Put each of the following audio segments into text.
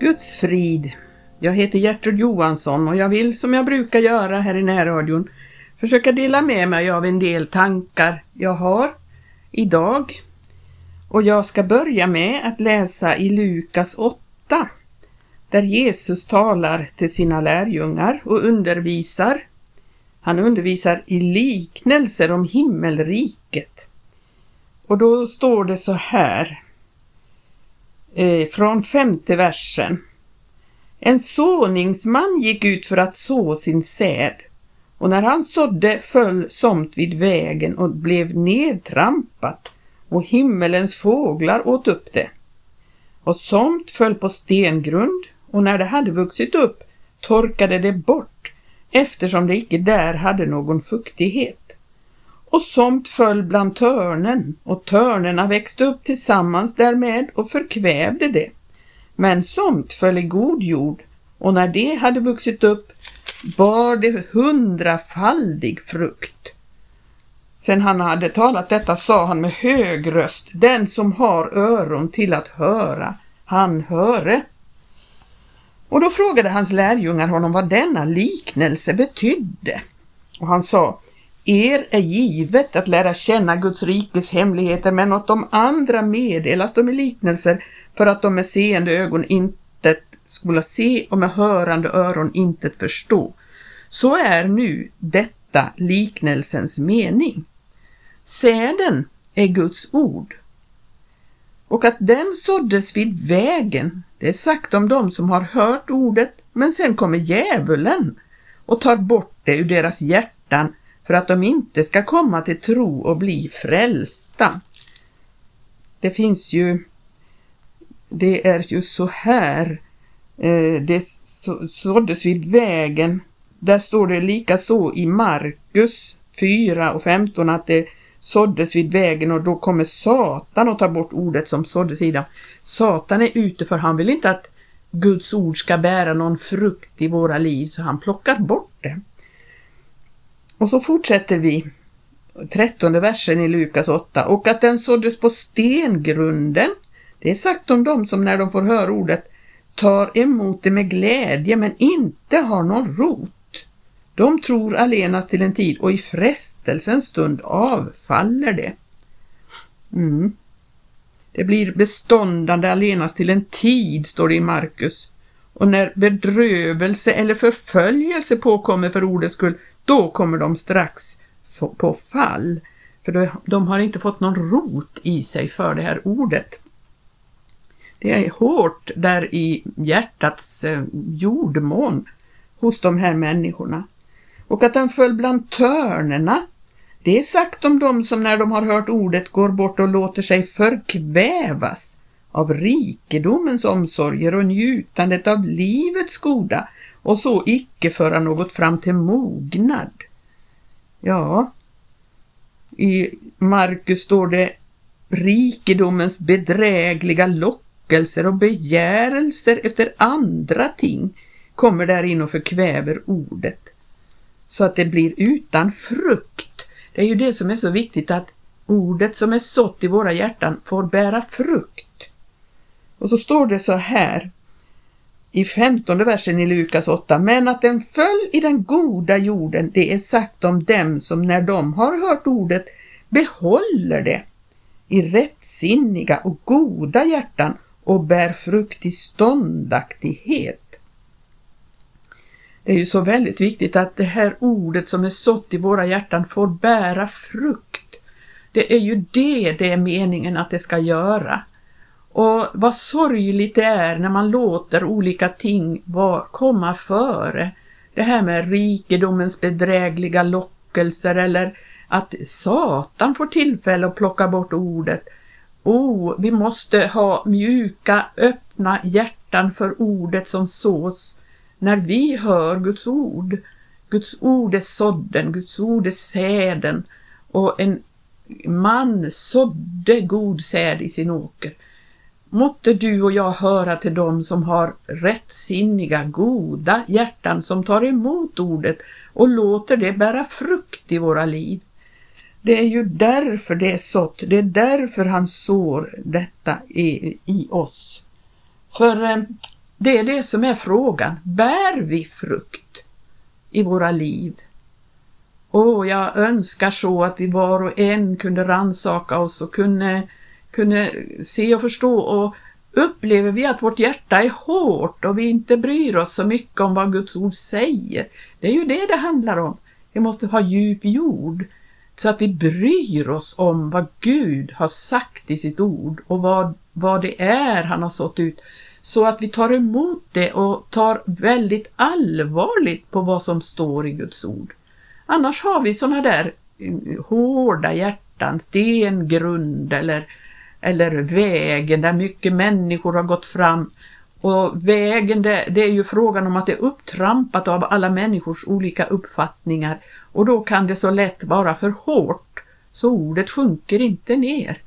Guds frid. Jag heter Gertrud Johansson och jag vill som jag brukar göra här i närradion försöka dela med mig av en del tankar jag har idag. Och jag ska börja med att läsa i Lukas 8 där Jesus talar till sina lärjungar och undervisar. Han undervisar i liknelser om himmelriket. Och då står det så här Eh, från femte versen. En såningsman gick ut för att så sin säd och när han sådde föll somt vid vägen och blev nedtrampat och himmelens fåglar åt upp det. Och somt föll på stengrund och när det hade vuxit upp torkade det bort eftersom det icke där hade någon fuktighet. Och somt föll bland törnen och törnerna växte upp tillsammans därmed och förkvävde det. Men somt föll i god jord och när det hade vuxit upp bar det hundrafaldig frukt. Sen han hade talat detta sa han med hög röst, den som har öron till att höra, han höre. Och då frågade hans lärjungar honom vad denna liknelse betydde. Och han sa, er är givet att lära känna Guds rikes hemligheter, men åt de andra meddelas de i liknelser för att de med seende ögon intet skola se och med hörande öron intet förstå. Så är nu detta liknelsens mening. Säden är Guds ord. Och att den såddes vid vägen, det är sagt om dem som har hört ordet, men sen kommer djävulen och tar bort det ur deras hjärtan för att de inte ska komma till tro och bli frälsta. Det finns ju, det är ju så här, eh, det såddes vid vägen, där står det lika så i Markus 4 och 15 att det såddes vid vägen och då kommer Satan och tar bort ordet som såddes i dem. Satan är ute för han vill inte att Guds ord ska bära någon frukt i våra liv så han plockar bort det. Och så fortsätter vi, trettonde versen i Lukas 8, och att den såddes på stengrunden. Det är sagt om dem som när de får höra ordet tar emot det med glädje men inte har någon rot. De tror allenast till en tid och i frestelsens stund avfaller det. Mm. Det blir beståndande allenast till en tid, står det i Markus. Och när bedrövelse eller förföljelse påkommer för ordets skull, då kommer de strax på fall. För de har inte fått någon rot i sig för det här ordet. Det är hårt där i hjärtats eh, jordmån hos de här människorna. Och att den föll bland törnerna, det är sagt om dem som när de har hört ordet går bort och låter sig förkvävas av rikedomens omsorger och njutandet av livets goda och så icke föra något fram till mognad. Ja, i Markus står det rikedomens bedrägliga lockelser och begärelser efter andra ting kommer där in och förkväver ordet så att det blir utan frukt. Det är ju det som är så viktigt att ordet som är sått i våra hjärtan får bära frukt. Och så står det så här i femtonde versen i Lukas 8, men att den föll i den goda jorden, det är sagt om dem som när de har hört ordet behåller det i rättsinniga och goda hjärtan och bär frukt i ståndaktighet. Det är ju så väldigt viktigt att det här ordet som är sått i våra hjärtan får bära frukt. Det är ju det det är meningen att det ska göra. Och vad sorgligt det är när man låter olika ting komma före. Det här med rikedomens bedrägliga lockelser eller att Satan får tillfälle att plocka bort ordet. Oh, vi måste ha mjuka, öppna hjärtan för ordet som sås när vi hör Guds ord. Guds ord är sådden, Guds ord är säden och en man sådde god säd i sin åker. Måtte du och jag höra till dem som har rättsinniga, goda hjärtan som tar emot ordet och låter det bära frukt i våra liv. Det är ju därför det är sått, det är därför han sår detta i, i oss. För eh, Det är det som är frågan. Bär vi frukt i våra liv? Åh, jag önskar så att vi var och en kunde ransaka oss och kunde, kunde se och förstå och upplever vi att vårt hjärta är hårt och vi inte bryr oss så mycket om vad Guds ord säger. Det är ju det det handlar om. Vi måste ha djup jord så att vi bryr oss om vad Gud har sagt i sitt ord och vad, vad det är han har sått ut. Så att vi tar emot det och tar väldigt allvarligt på vad som står i Guds ord. Annars har vi sådana där eh, hårda hjärtan, stengrund eller, eller vägen där mycket människor har gått fram. Och vägen det, det är ju frågan om att det är upptrampat av alla människors olika uppfattningar och då kan det så lätt vara för hårt så ordet sjunker inte ner.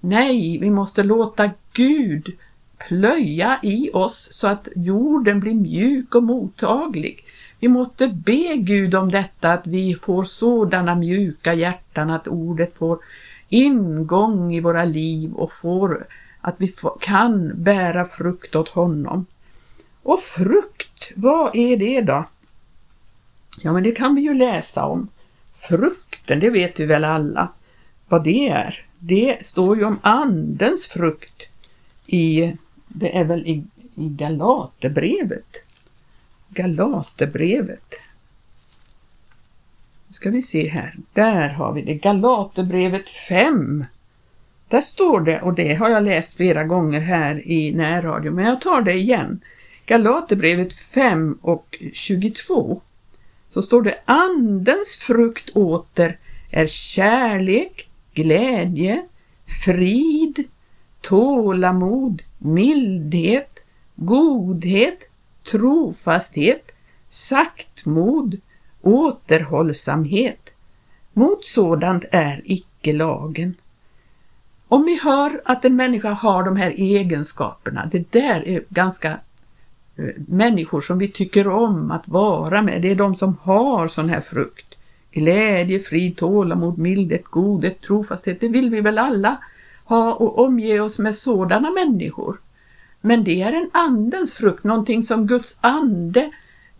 Nej, vi måste låta Gud plöja i oss så att jorden blir mjuk och mottaglig. Vi måste be Gud om detta, att vi får sådana mjuka hjärtan att ordet får ingång i våra liv och får att vi kan bära frukt åt honom. Och frukt, vad är det då? Ja, men det kan vi ju läsa om. Frukten, det vet vi väl alla vad det är. Det står ju om andens frukt i, det är väl i, i Galaterbrevet. Galaterbrevet. Nu ska vi se här, där har vi det, Galaterbrevet 5. Där står det, och det har jag läst flera gånger här i närradio, men jag tar det igen. Galaterbrevet 5 och 22 så står det Andens frukt åter är kärlek, glädje, frid, tålamod, mildhet, godhet, trofasthet, saktmod, återhållsamhet. Mot sådant är icke lagen. Om vi hör att en människa har de här egenskaperna, det där är ganska eh, människor som vi tycker om att vara med. Det är de som har sån här frukt. Glädje, frid, tålamod, mildhet, godhet, trofasthet. Det vill vi väl alla ha och omge oss med sådana människor. Men det är en andens frukt, någonting som Guds ande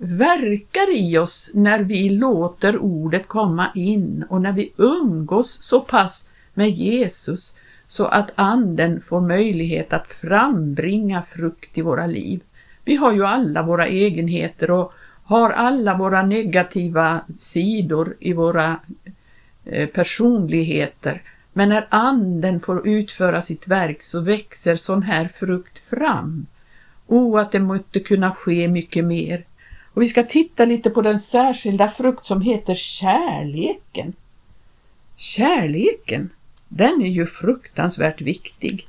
verkar i oss när vi låter ordet komma in och när vi umgås så pass med Jesus så att anden får möjlighet att frambringa frukt i våra liv. Vi har ju alla våra egenheter och har alla våra negativa sidor i våra eh, personligheter. Men när anden får utföra sitt verk så växer sån här frukt fram. O, att det måste kunna ske mycket mer. Och vi ska titta lite på den särskilda frukt som heter kärleken. Kärleken, den är ju fruktansvärt viktig.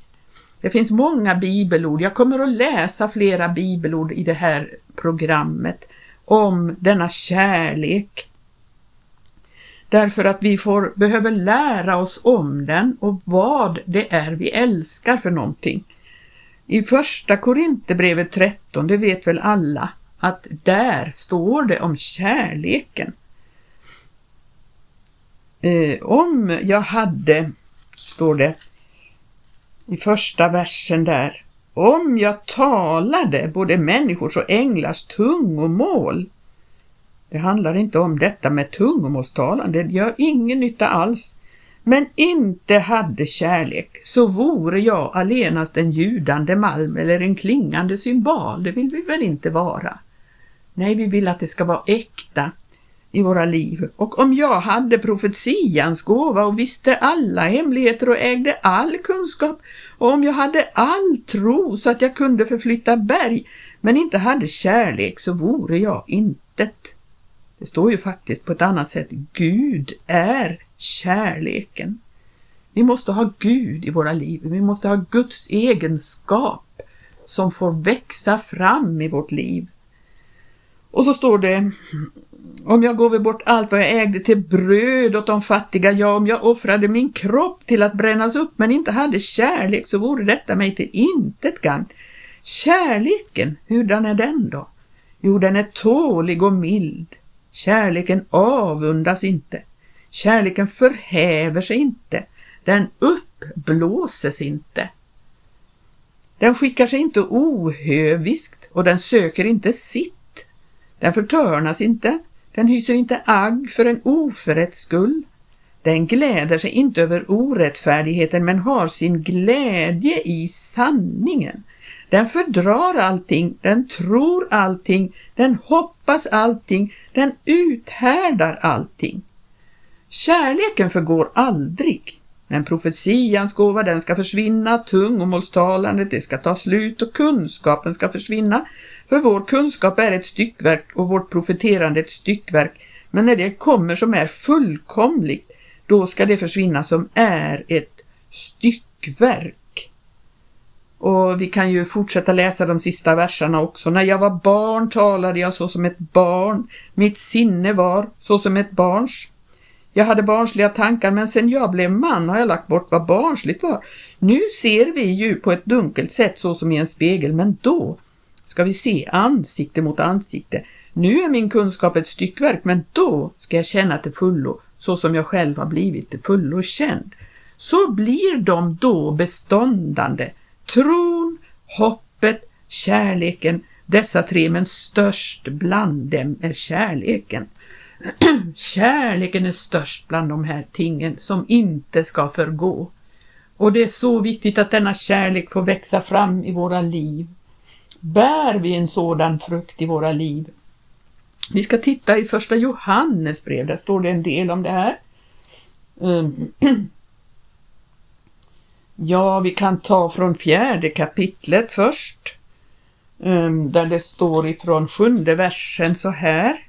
Det finns många bibelord. Jag kommer att läsa flera bibelord i det här programmet om denna kärlek. Därför att vi får, behöver lära oss om den och vad det är vi älskar för någonting. I första Korinthierbrevet 13, det vet väl alla, att där står det om kärleken. Eh, om jag hade, står det, i första versen där. Om jag talade både människors och änglars tungomål. Det handlar inte om detta med tungomålstalande, det gör ingen nytta alls. Men inte hade kärlek, så vore jag allenast en ljudande malm eller en klingande symbol, det vill vi väl inte vara. Nej, vi vill att det ska vara äkta i våra liv. Och om jag hade profetians gåva och visste alla hemligheter och ägde all kunskap och om jag hade all tro så att jag kunde förflytta berg men inte hade kärlek så vore jag intet. Det står ju faktiskt på ett annat sätt. Gud är kärleken. Vi måste ha Gud i våra liv. Vi måste ha Guds egenskap som får växa fram i vårt liv. Och så står det om jag gåve bort allt vad jag ägde till bröd åt de fattiga, ja, om jag offrade min kropp till att brännas upp men inte hade kärlek så vore detta mig till intet gagn. Kärleken, hurdan är den då? Jo, den är tålig och mild. Kärleken avundas inte. Kärleken förhäver sig inte. Den uppblåses inte. Den skickar sig inte ohöviskt och den söker inte sitt. Den förtörnas inte, den hyser inte agg för en oförrätts skull. Den gläder sig inte över orättfärdigheten men har sin glädje i sanningen. Den fördrar allting, den tror allting, den hoppas allting, den uthärdar allting. Kärleken förgår aldrig. Men profetians gåva den ska försvinna, tungomålstalandet det ska ta slut och kunskapen ska försvinna. För vår kunskap är ett styckverk och vårt profeterande ett styckverk. Men när det kommer som är fullkomligt, då ska det försvinna som är ett styckverk. Och vi kan ju fortsätta läsa de sista verserna också. När jag var barn talade jag så som ett barn. Mitt sinne var så som ett barns. Jag hade barnsliga tankar men sen jag blev man har jag lagt bort vad barnsligt var. Nu ser vi ju på ett dunkelt sätt så som i en spegel men då ska vi se ansikte mot ansikte. Nu är min kunskap ett styckverk men då ska jag känna till fullo så som jag själv har blivit till fullo känd. Så blir de då beståndande. Tron, hoppet, kärleken, dessa tre men störst bland dem är kärleken. Kärleken är störst bland de här tingen som inte ska förgå. Och det är så viktigt att denna kärlek får växa fram i våra liv. Bär vi en sådan frukt i våra liv? Vi ska titta i första Johannes brev, där står det en del om det här. Ehm. Ja, vi kan ta från fjärde kapitlet först. Ehm, där det står ifrån sjunde versen så här.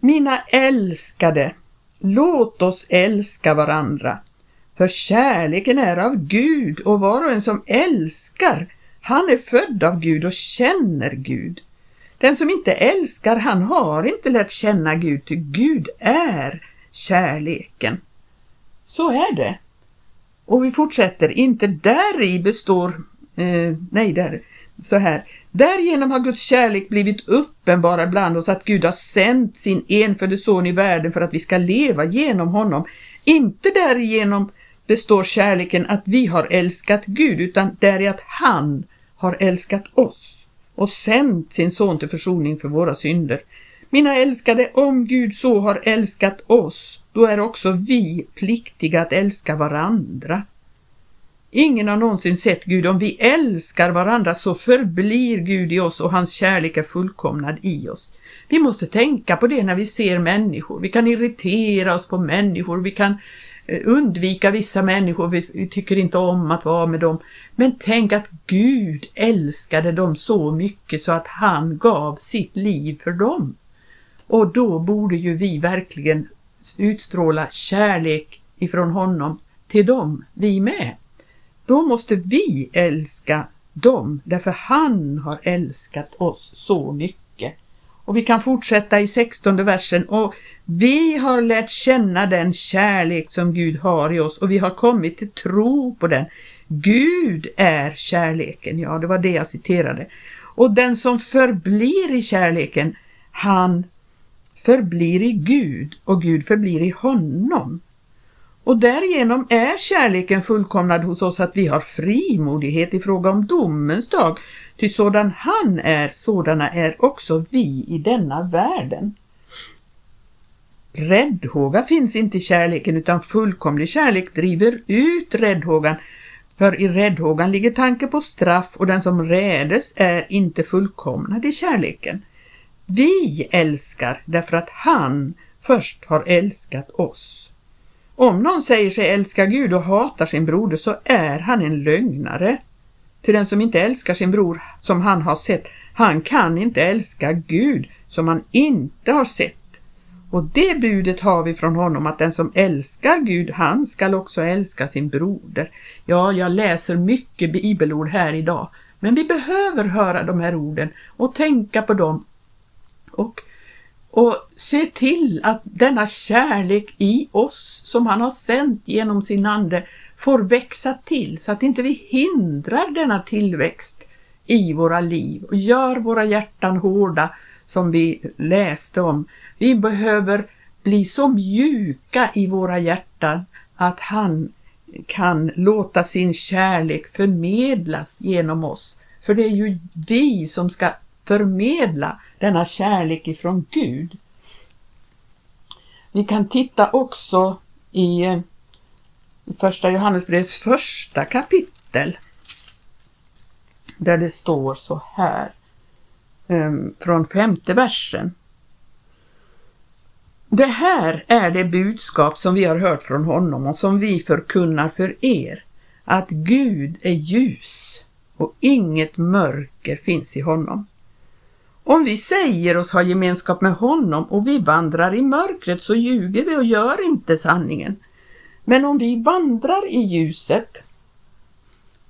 Mina älskade, låt oss älska varandra. För kärleken är av Gud och var och en som älskar, han är född av Gud och känner Gud. Den som inte älskar, han har inte lärt känna Gud, ty Gud är kärleken. Så är det. Och vi fortsätter, inte där i består, eh, nej där, så här. Därigenom har Guds kärlek blivit uppenbarad bland oss att Gud har sänt sin enfödde son i världen för att vi ska leva genom honom. Inte därigenom består kärleken att vi har älskat Gud utan däri att han har älskat oss och sänt sin son till försoning för våra synder. Mina älskade, om Gud så har älskat oss, då är också vi pliktiga att älska varandra. Ingen har någonsin sett Gud. Om vi älskar varandra så förblir Gud i oss och hans kärlek är fullkomnad i oss. Vi måste tänka på det när vi ser människor. Vi kan irritera oss på människor, vi kan Eh, undvika vissa människor, vi, vi tycker inte om att vara med dem. Men tänk att Gud älskade dem så mycket så att han gav sitt liv för dem. Och då borde ju vi verkligen utstråla kärlek ifrån honom till dem, vi med. Då måste vi älska dem därför han har älskat oss så mycket. Och vi kan fortsätta i 16 versen och vi har lärt känna den kärlek som Gud har i oss och vi har kommit till tro på den. Gud är kärleken, ja det var det jag citerade. Och den som förblir i kärleken, han förblir i Gud och Gud förblir i honom. Och därigenom är kärleken fullkomnad hos oss att vi har frimodighet i fråga om domens dag. Ty sådan han är, sådana är också vi i denna världen. Räddhåga finns inte i kärleken utan fullkomlig kärlek driver ut räddhågan. För i räddhågan ligger tanke på straff och den som rädes är inte fullkomnad i kärleken. Vi älskar därför att han först har älskat oss. Om någon säger sig älska Gud och hatar sin broder så är han en lögnare. Till den som inte älskar sin bror som han har sett, han kan inte älska Gud som han inte har sett. Och det budet har vi från honom att den som älskar Gud, han skall också älska sin broder. Ja, jag läser mycket bibelord här idag, men vi behöver höra de här orden och tänka på dem och och se till att denna kärlek i oss som han har sänt genom sin ande får växa till så att inte vi hindrar denna tillväxt i våra liv och gör våra hjärtan hårda som vi läste om. Vi behöver bli så mjuka i våra hjärtan att han kan låta sin kärlek förmedlas genom oss. För det är ju vi som ska förmedla denna kärlek ifrån Gud. Vi kan titta också eh, i första Johannesbrevets första kapitel där det står så här ehm, från femte versen. Det här är det budskap som vi har hört från honom och som vi förkunnar för er, att Gud är ljus och inget mörker finns i honom. Om vi säger oss ha gemenskap med honom och vi vandrar i mörkret så ljuger vi och gör inte sanningen. Men om vi vandrar i ljuset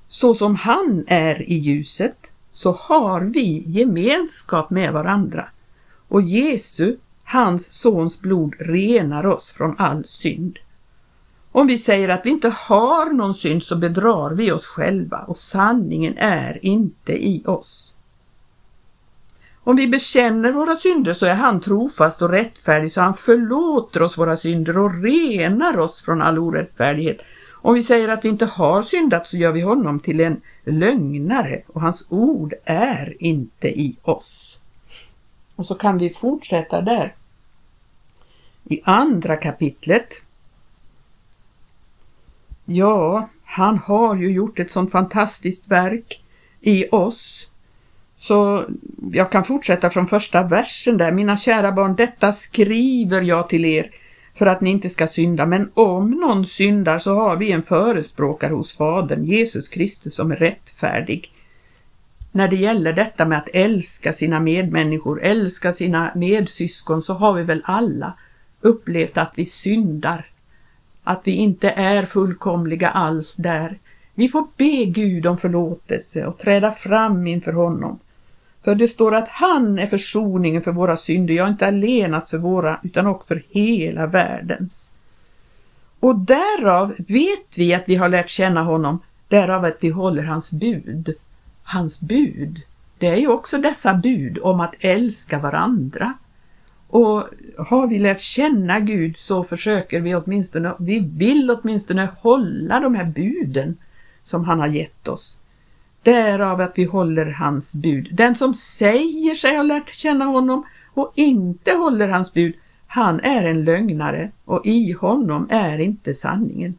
så som han är i ljuset så har vi gemenskap med varandra och Jesu, hans sons blod, renar oss från all synd. Om vi säger att vi inte har någon synd så bedrar vi oss själva och sanningen är inte i oss. Om vi bekänner våra synder så är han trofast och rättfärdig så han förlåter oss våra synder och renar oss från all orättfärdighet. Om vi säger att vi inte har syndat så gör vi honom till en lögnare och hans ord är inte i oss. Och så kan vi fortsätta där. I andra kapitlet. Ja, han har ju gjort ett sånt fantastiskt verk i oss så jag kan fortsätta från första versen där. Mina kära barn, detta skriver jag till er för att ni inte ska synda. Men om någon syndar så har vi en förespråkare hos Fadern, Jesus Kristus, som är rättfärdig. När det gäller detta med att älska sina medmänniskor, älska sina medsyskon, så har vi väl alla upplevt att vi syndar. Att vi inte är fullkomliga alls där. Vi får be Gud om förlåtelse och träda fram inför honom. För det står att han är försoningen för våra synder, ja inte allenast för våra utan också för hela världens. Och därav vet vi att vi har lärt känna honom, därav att vi håller hans bud. Hans bud, det är ju också dessa bud om att älska varandra. Och har vi lärt känna Gud så försöker vi åtminstone, vi vill åtminstone hålla de här buden som han har gett oss. Därav att vi håller hans bud. Den som säger sig ha lärt känna honom och inte håller hans bud, han är en lögnare och i honom är inte sanningen.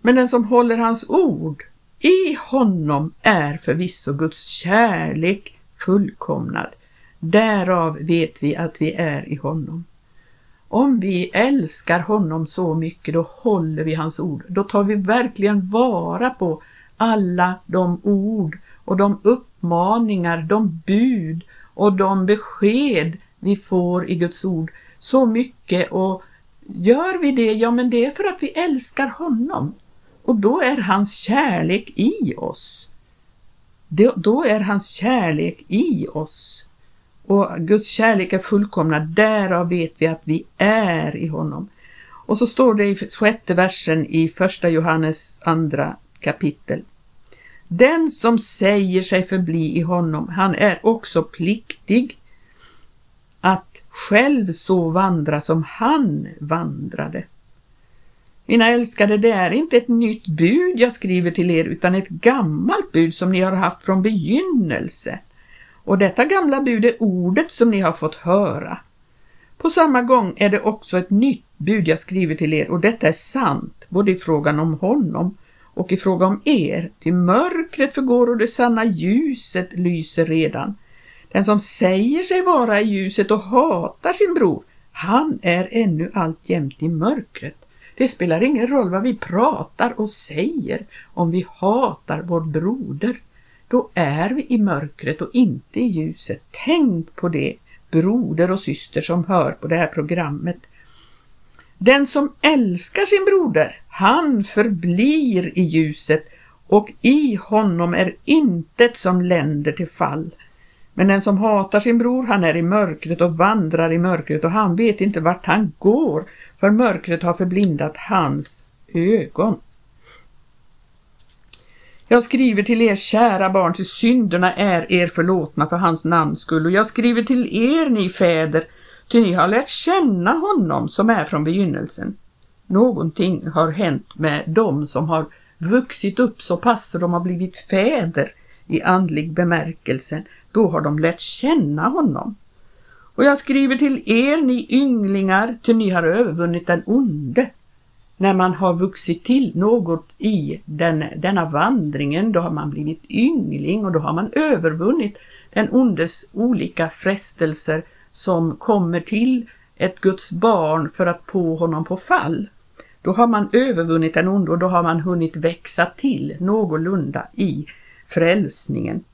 Men den som håller hans ord, i honom är förvisso Guds kärlek fullkomnad. Därav vet vi att vi är i honom. Om vi älskar honom så mycket, då håller vi hans ord. Då tar vi verkligen vara på alla de ord och de uppmaningar, de bud och de besked vi får i Guds ord så mycket och gör vi det, ja men det är för att vi älskar honom och då är hans kärlek i oss. Då är hans kärlek i oss. Och Guds kärlek är fullkomnad, därav vet vi att vi är i honom. Och så står det i sjätte versen i första Johannes andra kapitel. Den som säger sig förbli i honom, han är också pliktig att själv så vandra som han vandrade. Mina älskade, det är inte ett nytt bud jag skriver till er utan ett gammalt bud som ni har haft från begynnelse. Och detta gamla bud är ordet som ni har fått höra. På samma gång är det också ett nytt bud jag skriver till er och detta är sant, både i frågan om honom och i fråga om er, till mörkret förgår och det sanna ljuset lyser redan. Den som säger sig vara i ljuset och hatar sin bror, han är ännu alltjämt i mörkret. Det spelar ingen roll vad vi pratar och säger om vi hatar vår broder. Då är vi i mörkret och inte i ljuset. Tänk på det, broder och syster som hör på det här programmet. Den som älskar sin broder, han förblir i ljuset och i honom är intet som länder till fall. Men den som hatar sin bror, han är i mörkret och vandrar i mörkret och han vet inte vart han går, för mörkret har förblindat hans ögon. Jag skriver till er kära barn, till synderna är er förlåtna för hans namns skull och jag skriver till er, ni fäder, Ty ni har lärt känna honom som är från begynnelsen. någonting har hänt med dem som har vuxit upp så pass så de har blivit fäder i andlig bemärkelse, då har de lärt känna honom. Och jag skriver till er, ni ynglingar, till ni har övervunnit den onde. När man har vuxit till något i den, denna vandringen, då har man blivit yngling och då har man övervunnit den ondes olika frestelser som kommer till ett Guds barn för att få honom på fall. Då har man övervunnit den onde och då har man hunnit växa till någorlunda i frälsningen.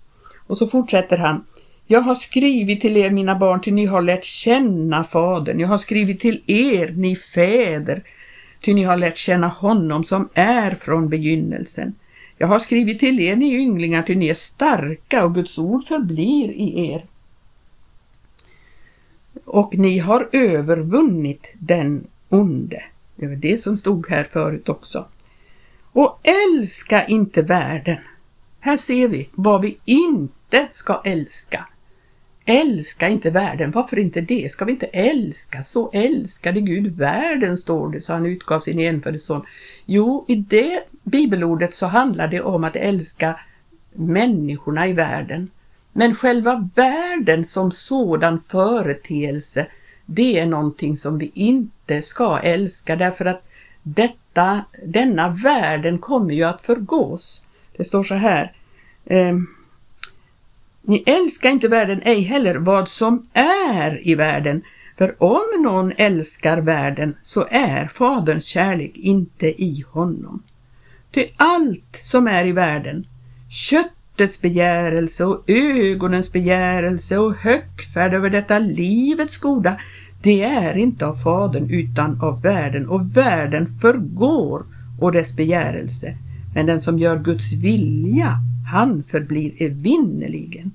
Och så fortsätter han. Jag har skrivit till er mina barn till ni har lärt känna Fadern. Jag har skrivit till er ni fäder till ni har lärt känna honom som är från begynnelsen. Jag har skrivit till er ni ynglingar till ni är starka och Guds ord förblir i er. Och ni har övervunnit den onde. Det var det som stod här förut också. Och älska inte världen. Här ser vi vad vi inte ska älska. Älska inte världen. Varför inte det? Ska vi inte älska? Så älskade Gud världen, står det, så han utgav sin enfödde son. Jo, i det bibelordet så handlar det om att älska människorna i världen. Men själva världen som sådan företeelse, det är någonting som vi inte ska älska därför att detta, denna världen kommer ju att förgås. Det står så här. Eh, ni älskar inte världen, ej heller vad som är i världen. För om någon älskar världen så är Faderns kärlek inte i honom. Ty allt som är i världen, hjärtets begärelse och ögonens begärelse och högfärd över detta livets goda, det är inte av Fadern utan av världen och världen förgår och dess begärelse. Men den som gör Guds vilja, han förblir evinnerligen.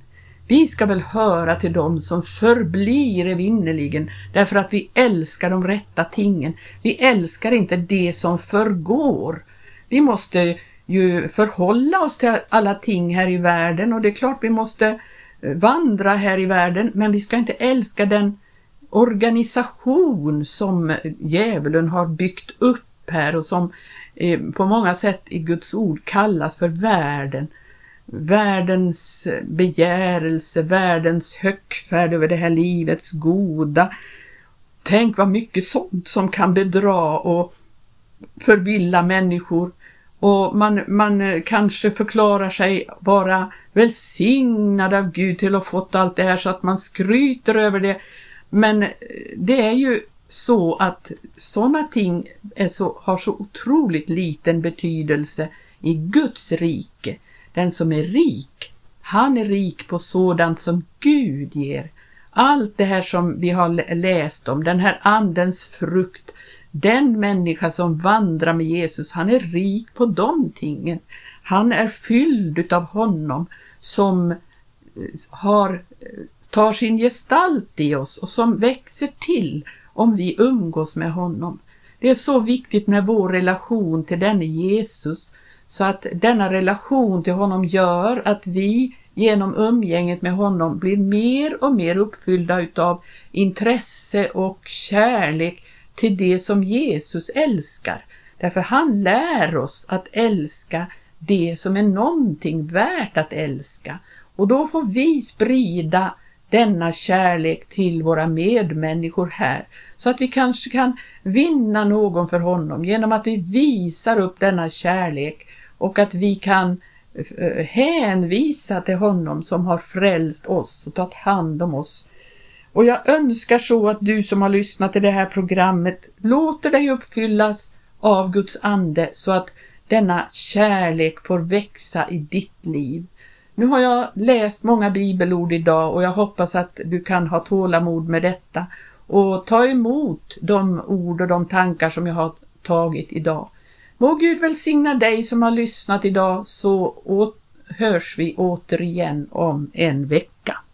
Vi ska väl höra till dem som förblir evinnerligen därför att vi älskar de rätta tingen. Vi älskar inte det som förgår. Vi måste ju förhålla oss till alla ting här i världen och det är klart vi måste eh, vandra här i världen men vi ska inte älska den organisation som djävulen har byggt upp här och som eh, på många sätt i Guds ord kallas för världen världens begärelse, världens högfärd över det här livets goda. Tänk vad mycket sånt som kan bedra och förvilla människor. Och man, man eh, kanske förklarar sig vara välsignad av Gud till att ha fått allt det här så att man skryter över det. Men eh, det är ju så att sådana ting är så, har så otroligt liten betydelse i Guds rike. Den som är rik, han är rik på sådant som Gud ger. Allt det här som vi har läst om, den här andens frukt, den människa som vandrar med Jesus, han är rik på de tingen. Han är fylld av honom som eh, har, eh, tar sin gestalt i oss och som växer till om vi umgås med honom. Det är så viktigt med vår relation till denne Jesus så att denna relation till honom gör att vi genom umgänget med honom blir mer och mer uppfyllda utav intresse och kärlek till det som Jesus älskar. Därför han lär oss att älska det som är någonting värt att älska. Och då får vi sprida denna kärlek till våra medmänniskor här så att vi kanske kan vinna någon för honom genom att vi visar upp denna kärlek och att vi kan eh, hänvisa till honom som har frälst oss och tagit hand om oss. Och jag önskar så att du som har lyssnat till det här programmet låter dig uppfyllas av Guds ande så att denna kärlek får växa i ditt liv. Nu har jag läst många bibelord idag och jag hoppas att du kan ha tålamod med detta och ta emot de ord och de tankar som jag har tagit idag. Må Gud välsigna dig som har lyssnat idag så hörs vi återigen om en vecka.